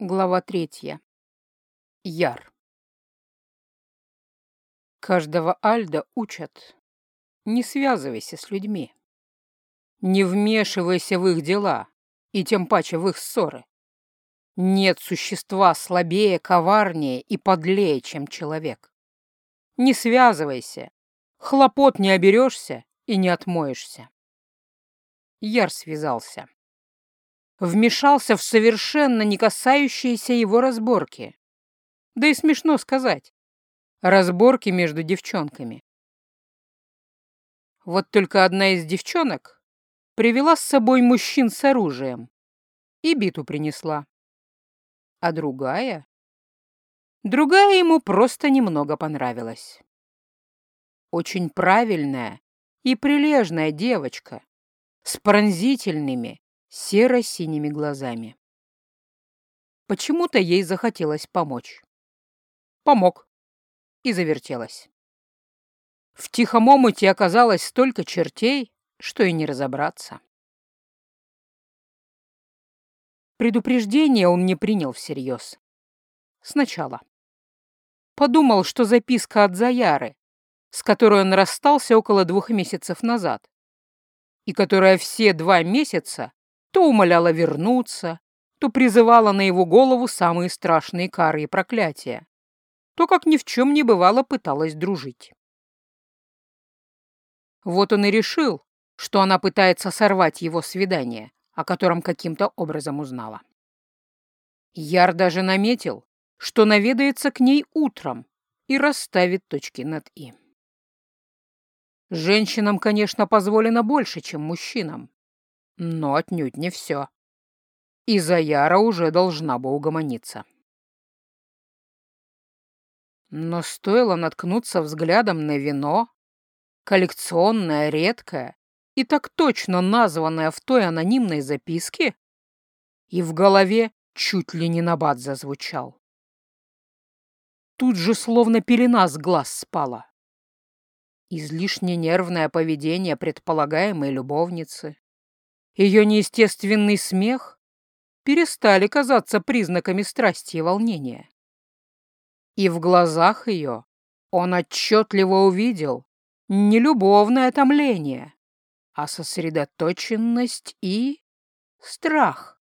Глава третья. Яр. Каждого Альда учат. Не связывайся с людьми. Не вмешивайся в их дела, и тем паче в их ссоры. Нет существа слабее, коварнее и подлее, чем человек. Не связывайся, хлопот не оберешься и не отмоешься. Яр связался вмешался в совершенно не касающиеся его разборки. Да и смешно сказать. Разборки между девчонками. Вот только одна из девчонок привела с собой мужчин с оружием и биту принесла. А другая? Другая ему просто немного понравилась. Очень правильная и прилежная девочка с пронзительными, серо-синими глазами. Почему-то ей захотелось помочь. Помог. И завертелась. В тихом омуте оказалось столько чертей, что и не разобраться. Предупреждение он не принял всерьез. Сначала. Подумал, что записка от Заяры, с которой он расстался около двух месяцев назад, и которая все два месяца то умоляла вернуться, то призывала на его голову самые страшные кары и проклятия, то, как ни в чем не бывало, пыталась дружить. Вот он и решил, что она пытается сорвать его свидание, о котором каким-то образом узнала. Яр даже наметил, что наведается к ней утром и расставит точки над «и». Женщинам, конечно, позволено больше, чем мужчинам, но отнюдь не все. И Заяра уже должна бы угомониться. Но стоило наткнуться взглядом на вино, коллекционное, редкое и так точно названное в той анонимной записке, и в голове чуть ли не набат зазвучал. Тут же словно пелена с глаз спала. Излишне нервное поведение предполагаемой любовницы, ее неестественный смех перестали казаться признаками страсти и волнения. И в глазах ее он отчетливо увидел не любовное томление, а сосредоточенность и страх.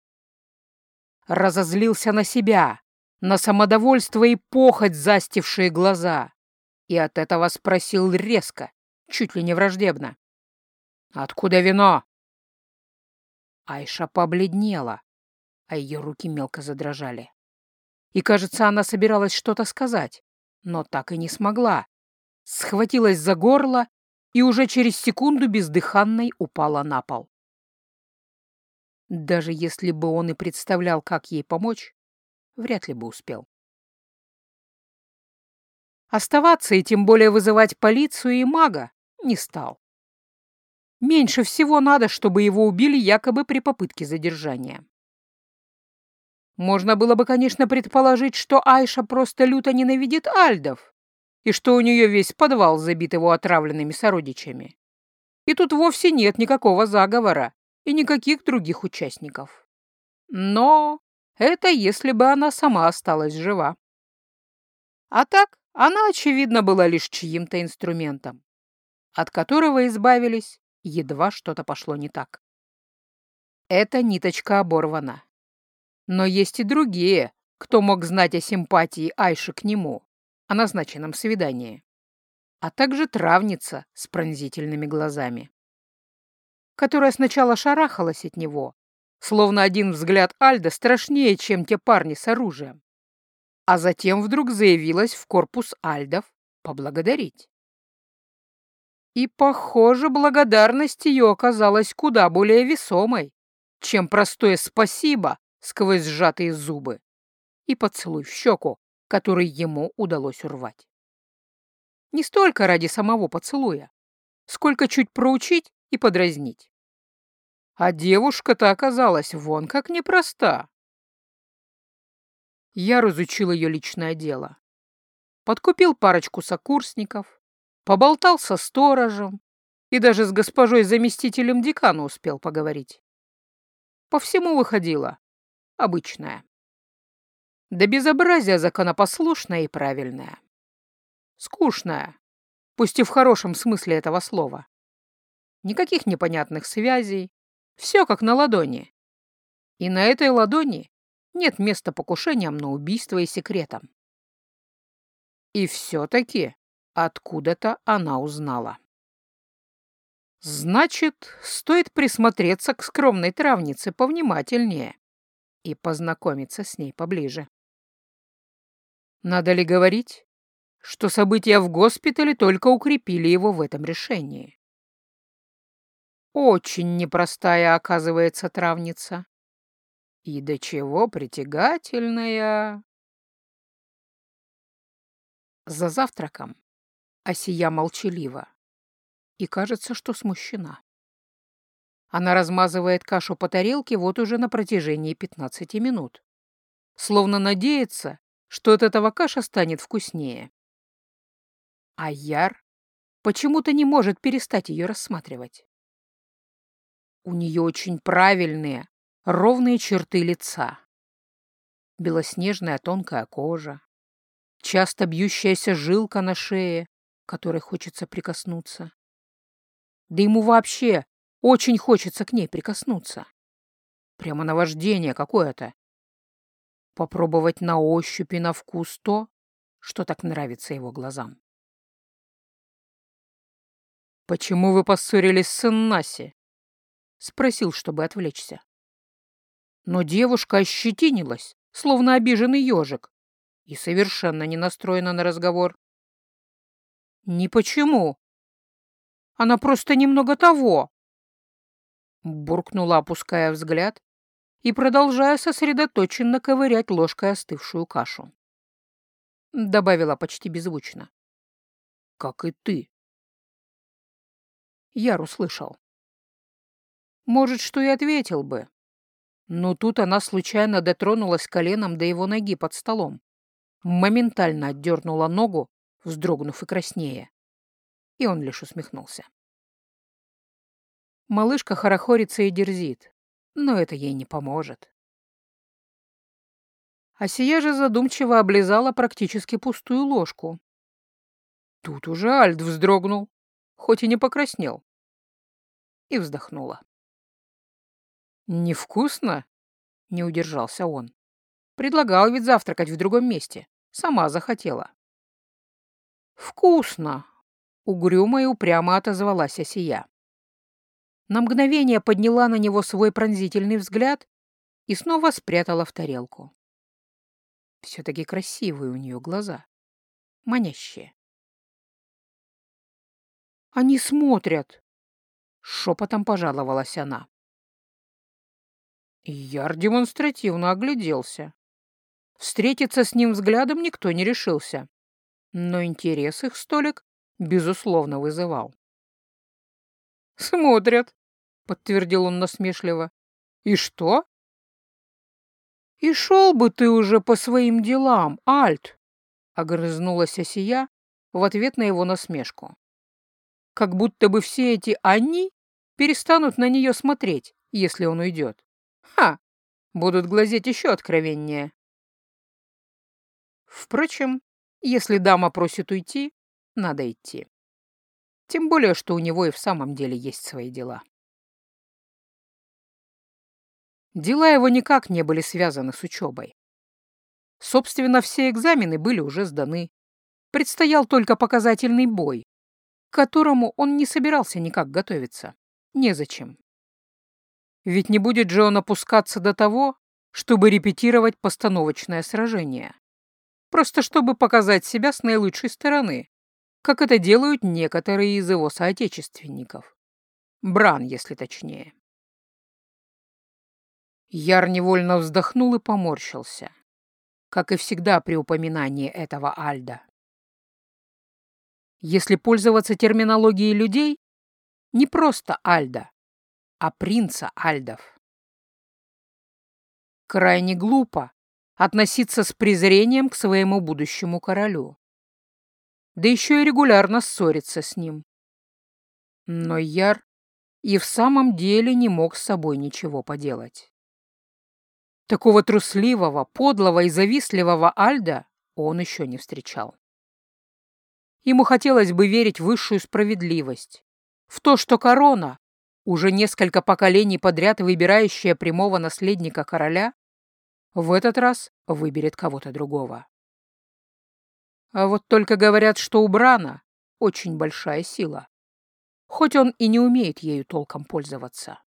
Разозлился на себя, на самодовольство и похоть, застившие глаза, и от этого спросил резко, чуть ли не враждебно. «Откуда вино?» Айша побледнела, а ее руки мелко задрожали. И, кажется, она собиралась что-то сказать, но так и не смогла. Схватилась за горло и уже через секунду бездыханной упала на пол. Даже если бы он и представлял, как ей помочь, вряд ли бы успел. Оставаться и тем более вызывать полицию и мага не стал. Меньше всего надо, чтобы его убили якобы при попытке задержания. Можно было бы, конечно, предположить, что Айша просто люто ненавидит Альдов, и что у нее весь подвал забит его отравленными сородичами. И тут вовсе нет никакого заговора и никаких других участников. Но это если бы она сама осталась жива. А так она, очевидно, была лишь чьим-то инструментом, от которого избавились едва что-то пошло не так. Эта ниточка оборвана. Но есть и другие, кто мог знать о симпатии Айши к нему, о назначенном свидании, а также травница с пронзительными глазами, которая сначала шарахалась от него, словно один взгляд Альда страшнее, чем те парни с оружием, а затем вдруг заявилась в корпус Альдов поблагодарить. И, похоже, благодарность ее оказалась куда более весомой, чем простое «спасибо» сквозь сжатые зубы и поцелуй в щеку, который ему удалось урвать. Не столько ради самого поцелуя, сколько чуть проучить и подразнить. А девушка-то оказалась вон как непроста. Я разучил ее личное дело. Подкупил парочку сокурсников, Поболтал со сторожем и даже с госпожой-заместителем декана успел поговорить. По всему выходило. Обычная. Да безобразие законопослушное и правильное. Скучное, пусть и в хорошем смысле этого слова. Никаких непонятных связей, все как на ладони. И на этой ладони нет места покушениям на убийство и секретам. И все-таки откуда-то она узнала. Значит, стоит присмотреться к скромной травнице повнимательнее и познакомиться с ней поближе. Надо ли говорить, что события в госпитале только укрепили его в этом решении? Очень непростая оказывается травница. И до чего притягательная. За завтраком Осия молчалива и кажется, что смущена. Она размазывает кашу по тарелке вот уже на протяжении 15 минут, словно надеется, что от этого каша станет вкуснее. А Яр почему-то не может перестать ее рассматривать. У нее очень правильные, ровные черты лица. Белоснежная тонкая кожа, часто бьющаяся жилка на шее, которой хочется прикоснуться. Да ему вообще очень хочется к ней прикоснуться. Прямо наваждение какое-то попробовать на ощупь и на вкус то, что так нравится его глазам. «Почему вы поссорились с Иннаси?» — спросил, чтобы отвлечься. Но девушка ощетинилась, словно обиженный ежик, и совершенно не настроена на разговор. «Не почему. Она просто немного того!» Буркнула, опуская взгляд и продолжая сосредоточенно ковырять ложкой остывшую кашу. Добавила почти беззвучно. «Как и ты». Яр услышал. Может, что и ответил бы. Но тут она случайно дотронулась коленом до его ноги под столом. Моментально отдернула ногу, вздрогнув и краснее. И он лишь усмехнулся. Малышка хорохорится и дерзит но это ей не поможет. А сия же задумчиво облизала практически пустую ложку. Тут уже Альт вздрогнул, хоть и не покраснел, и вздохнула. «Невкусно?» — не удержался он. «Предлагал ведь завтракать в другом месте. Сама захотела». «Вкусно!» — угрюмо и упрямо отозвалась Осия на мгновение подняла на него свой пронзительный взгляд и снова спрятала в тарелку. Все-таки красивые у нее глаза, манящие. «Они смотрят!» — шепотом пожаловалась она. Яр демонстративно огляделся. Встретиться с ним взглядом никто не решился, но интерес их столик, безусловно, вызывал. «Смотрят», подтвердил он насмешливо. И что? И шел бы ты уже по своим делам, Альт, огрызнулась Осия в ответ на его насмешку. Как будто бы все эти «они» перестанут на нее смотреть, если он уйдет. Ха! Будут глазеть еще откровеннее. Впрочем, если дама просит уйти, надо идти. Тем более, что у него и в самом деле есть свои дела. Дела его никак не были связаны с учебой. Собственно, все экзамены были уже сданы. Предстоял только показательный бой, к которому он не собирался никак готовиться. Незачем. Ведь не будет же он опускаться до того, чтобы репетировать постановочное сражение. Просто чтобы показать себя с наилучшей стороны, как это делают некоторые из его соотечественников. Бран, если точнее. Яр невольно вздохнул и поморщился, как и всегда при упоминании этого Альда. Если пользоваться терминологией людей, не просто Альда, а принца Альдов. Крайне глупо относиться с презрением к своему будущему королю. Да еще и регулярно ссориться с ним. Но Яр и в самом деле не мог с собой ничего поделать. Такого трусливого, подлого и завистливого Альда он еще не встречал. Ему хотелось бы верить в высшую справедливость, в то, что корона, уже несколько поколений подряд выбирающая прямого наследника короля, в этот раз выберет кого-то другого. А вот только говорят, что у Брана очень большая сила, хоть он и не умеет ею толком пользоваться.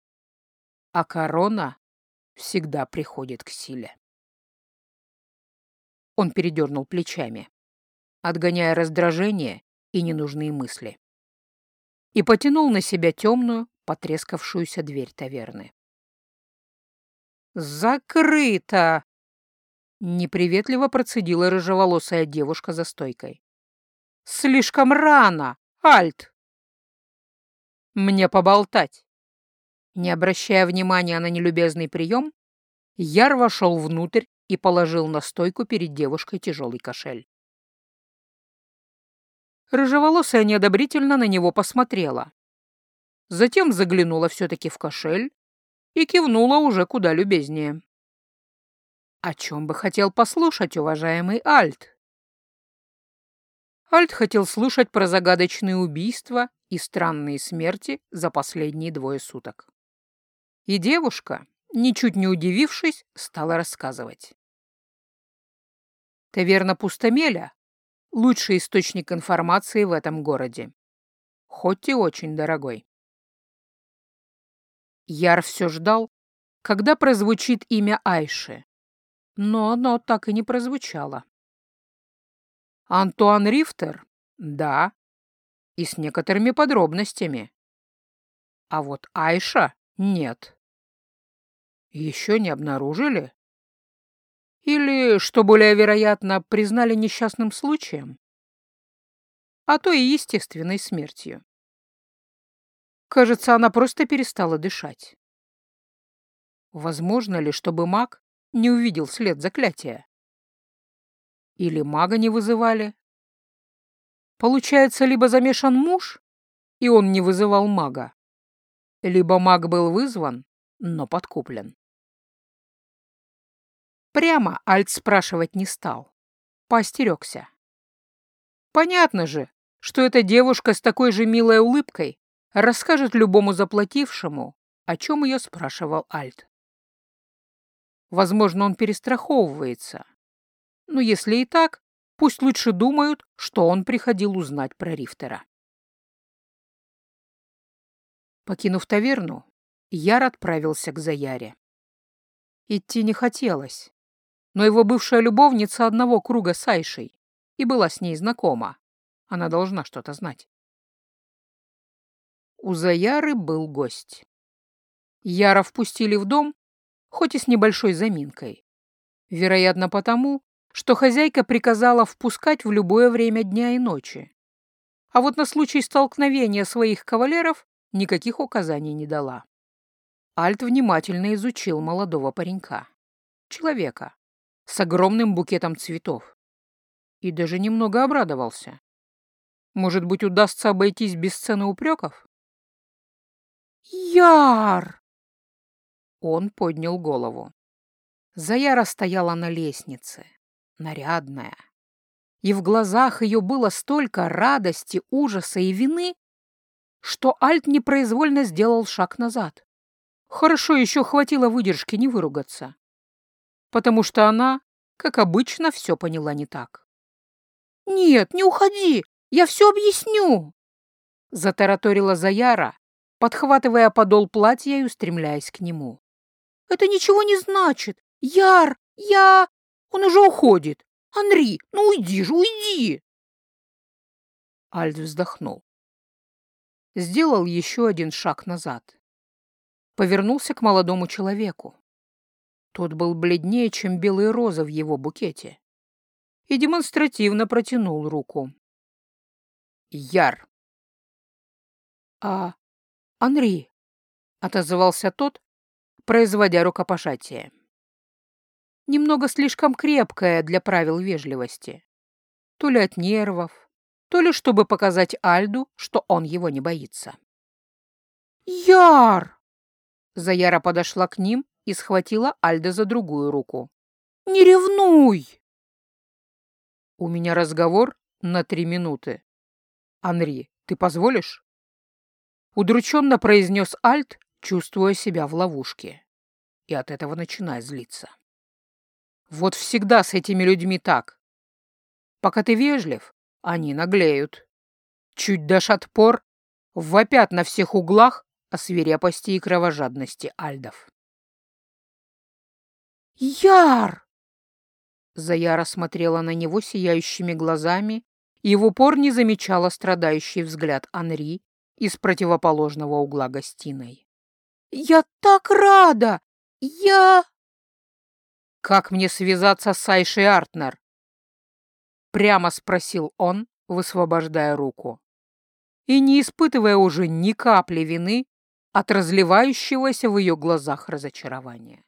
А корона всегда приходит к силе. Он передернул плечами, отгоняя раздражение и ненужные мысли, и потянул на себя темную, потрескавшуюся дверь таверны. «Закрыто!» — неприветливо процедила рыжеволосая девушка за стойкой. «Слишком рано, Альт!» «Мне поболтать!» Не обращая внимания на нелюбезный прием, Яр вошел внутрь и положил на стойку перед девушкой тяжелый кошель. Рыжеволосая неодобрительно на него посмотрела. Затем заглянула все-таки в кошель и кивнула уже куда любезнее. О чем бы хотел послушать уважаемый Альт? Альт хотел слушать про загадочные убийства и странные смерти за последние двое суток. И девушка, ничуть не удивившись, стала рассказывать. Таверна Пустомеля — лучший источник информации в этом городе, хоть и очень дорогой. Яр все ждал, когда прозвучит имя Айши, но оно так и не прозвучало. Антуан Рифтер? Да. И с некоторыми подробностями. А вот Айша нет. Еще не обнаружили? Или, что более вероятно, признали несчастным случаем? А то и естественной смертью. Кажется, она просто перестала дышать. Возможно ли, чтобы маг не увидел след заклятия? Или мага не вызывали? Получается, либо замешан муж, и он не вызывал мага, либо маг был вызван, но подкуплен. Прямо Альт спрашивать не стал. Поостерегся. Понятно же, что эта девушка с такой же милой улыбкой расскажет любому заплатившему, о чем ее спрашивал Альт. Возможно, он перестраховывается. Но если и так, пусть лучше думают, что он приходил узнать про Рифтера. Покинув таверну, Яр отправился к Заяре. Идти не хотелось, но его бывшая любовница одного круга с Айшей и была с ней знакома. Она должна что-то знать. У Заяры был гость. Яра впустили в дом, хоть и с небольшой заминкой. Вероятно, потому, что хозяйка приказала впускать в любое время дня и ночи. А вот на случай столкновения своих кавалеров никаких указаний не дала. Альт внимательно изучил молодого паренька, человека, с огромным букетом цветов. И даже немного обрадовался. Может быть, удастся обойтись без сцены упреков? «Яр!» Он поднял голову. Заяра стояла на лестнице, нарядная. И в глазах ее было столько радости, ужаса и вины, что Альт непроизвольно сделал шаг назад. Хорошо еще хватило выдержки не выругаться потому что она, как обычно, все поняла не так. «Нет, не уходи, я все объясню!» Затараторила Заяра, подхватывая подол платья и устремляясь к нему. «Это ничего не значит! Яр, я... Он уже уходит! Анри, ну уйди же, уйди!» Альд вздохнул. Сделал еще один шаг назад. Повернулся к молодому человеку. Тот был бледнее, чем белые розы в его букете. И демонстративно протянул руку. Яр. А, Анри, отозвался тот, производя рукопожатие. Немного слишком крепкое для правил вежливости. То ли от нервов, то ли чтобы показать Альду, что он его не боится. «Яр!» Заяра подошла к ним и схватила Альда за другую руку. «Не ревнуй!» «У меня разговор на три минуты. Анри, ты позволишь?» Удрученно произнес Альт, чувствуя себя в ловушке. И от этого начиная злиться. Вот всегда с этими людьми так. Пока ты вежлив, они наглеют. Чуть дашь отпор, вопят на всех углах о свирепости и кровожадности альдов. «Яр!» Заяра смотрела на него сияющими глазами и в упор не замечала страдающий взгляд Анри из противоположного угла гостиной. «Я так рада! Я...» «Как мне связаться с Айшей Артнер?» Прямо спросил он, высвобождая руку. И не испытывая уже ни капли вины от разливающегося в ее глазах разочарования.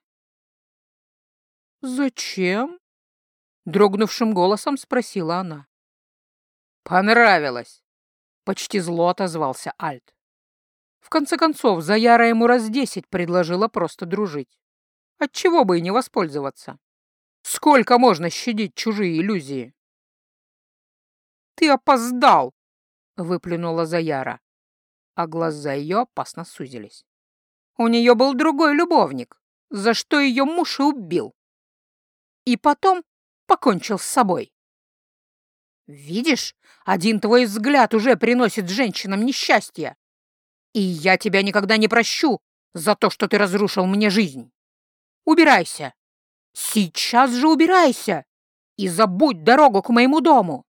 «Зачем?» — дрогнувшим голосом спросила она. «Понравилось!» — почти зло отозвался Альт. В конце концов, Заяра ему раз десять предложила просто дружить. Отчего бы и не воспользоваться? Сколько можно щадить чужие иллюзии? «Ты опоздал!» — выплюнула Заяра, а глаза ее опасно сузились. У нее был другой любовник, за что ее муж и убил. И потом покончил с собой. Видишь, один твой взгляд уже приносит женщинам несчастье. И я тебя никогда не прощу за то, что ты разрушил мне жизнь. Убирайся. Сейчас же убирайся и забудь дорогу к моему дому.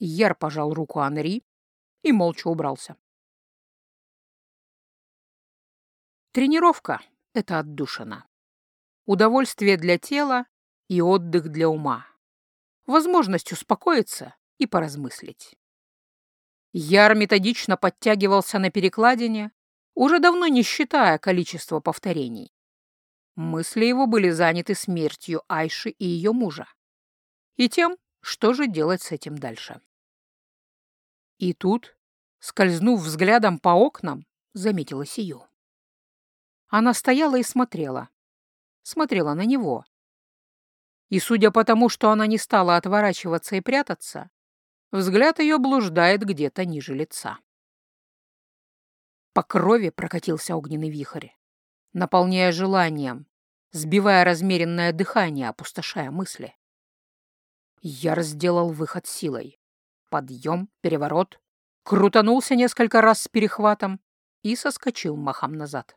Яр пожал руку Анри и молча убрался. Тренировка — это отдушина. Удовольствие для тела и отдых для ума. Возможность успокоиться и поразмыслить. Яр методично подтягивался на перекладине, уже давно не считая количество повторений. Мысли его были заняты смертью Айши и ее мужа. И тем, что же делать с этим дальше. И тут, скользнув взглядом по окнам, заметила Сию. Она стояла и смотрела. Смотрела на него. И судя по тому, что она не стала отворачиваться и прятаться, взгляд ее блуждает где-то ниже лица. По крови прокатился огненный вихрь, наполняя желанием, сбивая размеренное дыхание, опустошая мысли. Я разделал выход силой. Подъем, переворот, крутанулся несколько раз с перехватом и соскочил махом назад.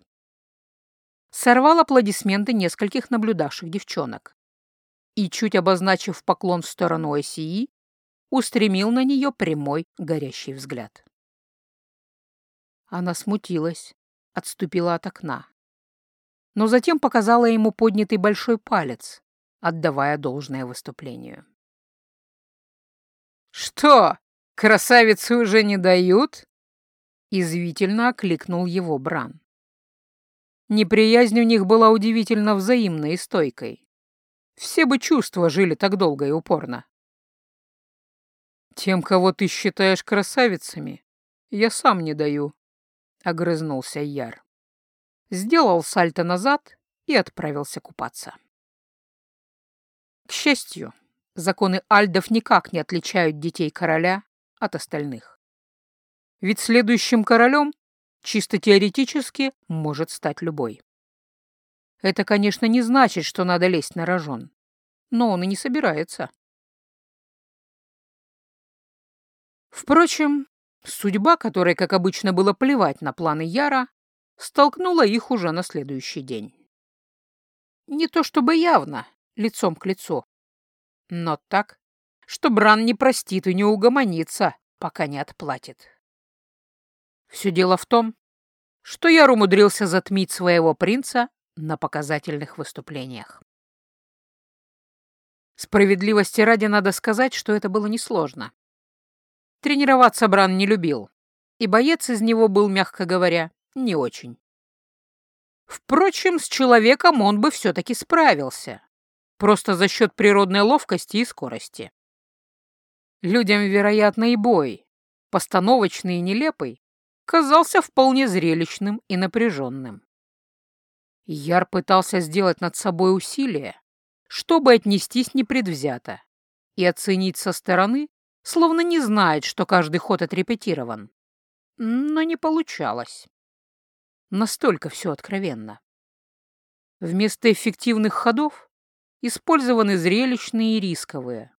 Сорвал аплодисменты нескольких наблюдавших девчонок и, чуть обозначив поклон в сторону Осии, устремил на нее прямой горящий взгляд. Она смутилась, отступила от окна, но затем показала ему поднятый большой палец, отдавая должное выступлению. «Что, красавицы уже не дают?» Извительно окликнул его Бран. Неприязнь у них была удивительно взаимной и стойкой. Все бы чувства жили так долго и упорно. «Тем, кого ты считаешь красавицами, я сам не даю», — огрызнулся Яр. Сделал сальто назад и отправился купаться. К счастью, законы альдов никак не отличают детей короля от остальных. Ведь следующим королем чисто теоретически может стать любой. Это, конечно, не значит, что надо лезть на рожон, но он и не собирается. Впрочем, судьба, которой, как обычно, было плевать на планы Яра, столкнула их уже на следующий день. Не то чтобы явно, лицом к лицу, но так, что Бран не простит и не угомонится, пока не отплатит. Все дело в том, что я умудрился затмить своего принца на показательных выступлениях. Справедливости ради надо сказать, что это было несложно. Тренироваться Бран не любил, и боец из него был, мягко говоря, не очень. Впрочем, с человеком он бы все-таки справился, просто за счет природной ловкости и скорости. Людям, вероятно, и бой, постановочный и нелепый, казался вполне зрелищным и напряженным. Яр пытался сделать над собой усилие, чтобы отнестись непредвзято и оценить со стороны, словно не знает, что каждый ход отрепетирован. Но не получалось. Настолько все откровенно. Вместо эффективных ходов использованы зрелищные и рисковые.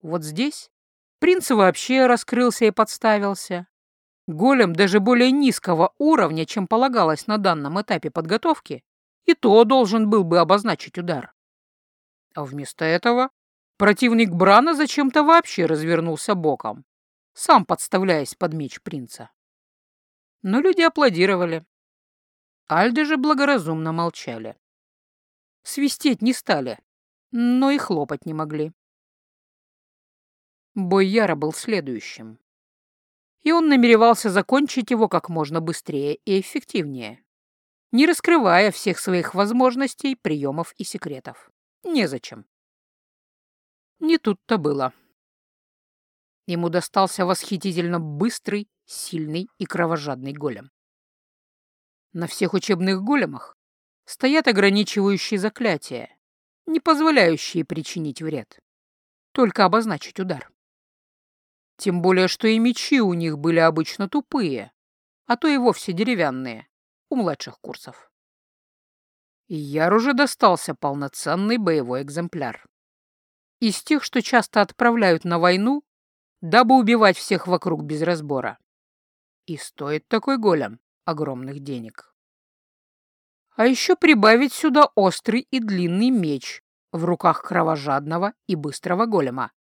Вот здесь принц вообще раскрылся и подставился. Голем даже более низкого уровня, чем полагалось на данном этапе подготовки, и то должен был бы обозначить удар. А вместо этого противник Брана зачем-то вообще развернулся боком, сам подставляясь под меч принца. Но люди аплодировали. Альды же благоразумно молчали. Свистеть не стали, но и хлопать не могли. Бой Яра был следующим. И он намеревался закончить его как можно быстрее и эффективнее, не раскрывая всех своих возможностей, приемов и секретов. Незачем. Не тут-то было. Ему достался восхитительно быстрый, сильный и кровожадный голем. На всех учебных големах стоят ограничивающие заклятия, не позволяющие причинить вред, только обозначить удар. Тем более, что и мечи у них были обычно тупые, а то и вовсе деревянные, у младших курсов. И Яр уже достался полноценный боевой экземпляр. Из тех, что часто отправляют на войну, дабы убивать всех вокруг без разбора. И стоит такой голем огромных денег. А еще прибавить сюда острый и длинный меч в руках кровожадного и быстрого голема.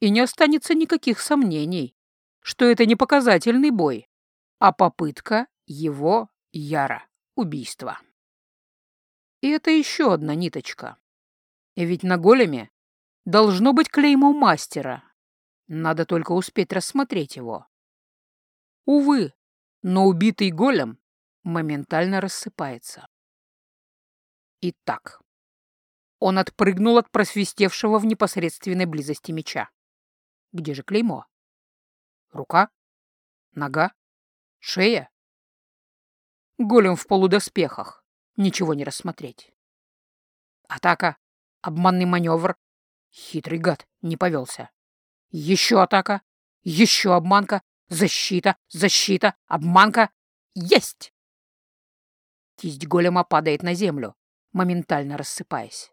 И не останется никаких сомнений, что это не показательный бой, а попытка его, Яра, убийства. И это еще одна ниточка. И ведь на големе должно быть клеймо мастера. Надо только успеть рассмотреть его. Увы, но убитый голем моментально рассыпается. Итак, он отпрыгнул от просвистевшего в непосредственной близости меча. Где же клеймо? Рука? Нога? Шея? Голем в полудоспехах. Ничего не рассмотреть. Атака. Обманный маневр. Хитрый гад не повелся. Еще атака. Еще обманка. Защита. Защита. Обманка. Есть! Кисть голема падает на землю, моментально рассыпаясь.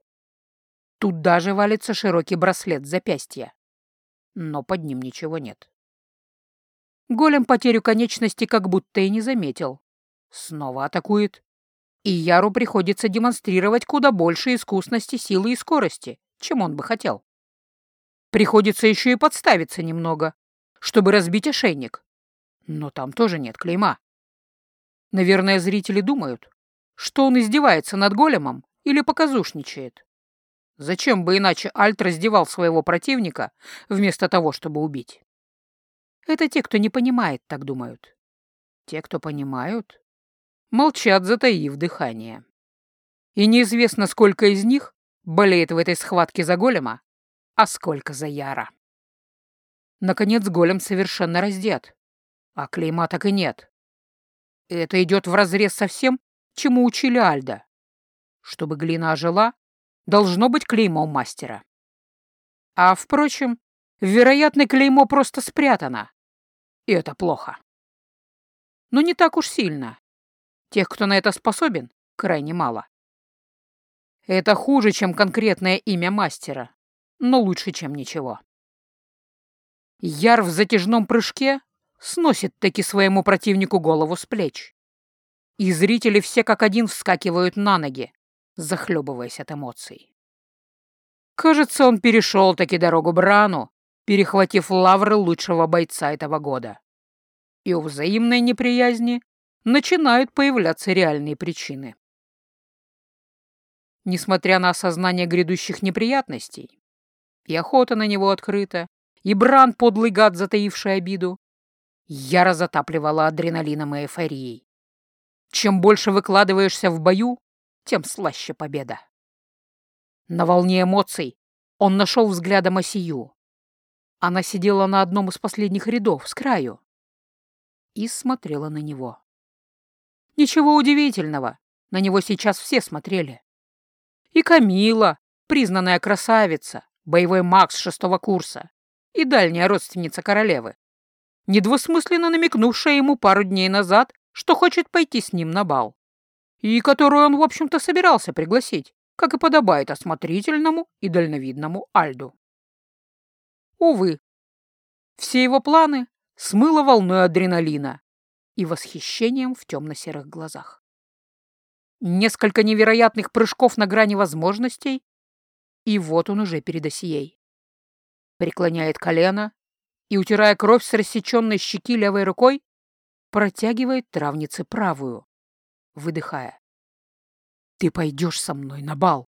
Тут даже валится широкий браслет запястья. Но под ним ничего нет. Голем потерю конечности как будто и не заметил. Снова атакует. И Яру приходится демонстрировать куда больше искусности, силы и скорости, чем он бы хотел. Приходится еще и подставиться немного, чтобы разбить ошейник. Но там тоже нет клейма. Наверное, зрители думают, что он издевается над големом или показушничает. Зачем бы иначе Альт раздевал своего противника вместо того, чтобы убить? Это те, кто не понимает, так думают. Те, кто понимают, молчат, затаив дыхание. И неизвестно, сколько из них болеет в этой схватке за голема, а сколько за Яра. Наконец голем совершенно раздет, а клейма так и нет. Это идет вразрез со всем, чему учили Альда. Чтобы глина ожила, должно быть клеймо мастера. А, впрочем, вероятно, клеймо просто спрятано. И это плохо. Но не так уж сильно. Тех, кто на это способен, крайне мало. Это хуже, чем конкретное имя мастера, но лучше, чем ничего. Яр в затяжном прыжке сносит таки своему противнику голову с плеч. И зрители все как один вскакивают на ноги, захлебываясь от эмоций. Кажется, он перешел таки дорогу Брану, перехватив лавры лучшего бойца этого года. И у взаимной неприязни начинают появляться реальные причины. Несмотря на осознание грядущих неприятностей, и охота на него открыта, и Бран, подлый гад, затаивший обиду, я разотапливала адреналином и эйфорией. Чем больше выкладываешься в бою, тем слаще победа. На волне эмоций он нашел взглядом Осию. Она сидела на одном из последних рядов, с краю, и смотрела на него. Ничего удивительного, На него сейчас все смотрели. И Камила, признанная красавица, боевой маг с шестого курса и дальняя родственница королевы, недвусмысленно намекнувшая ему пару дней назад, что хочет пойти с ним на бал, и которую он, в общем-то, собирался пригласить, как и подобает осмотрительному и дальновидному Альду. Увы, все его планы смыло волной адреналина и восхищением в темно-серых глазах. Несколько невероятных прыжков на грани возможностей, и вот он уже перед осией. Преклоняет колено и, утирая кровь с рассеченной щеки левой рукой, протягивает травнице правую, выдыхая. «Ты пойдешь со мной на бал!»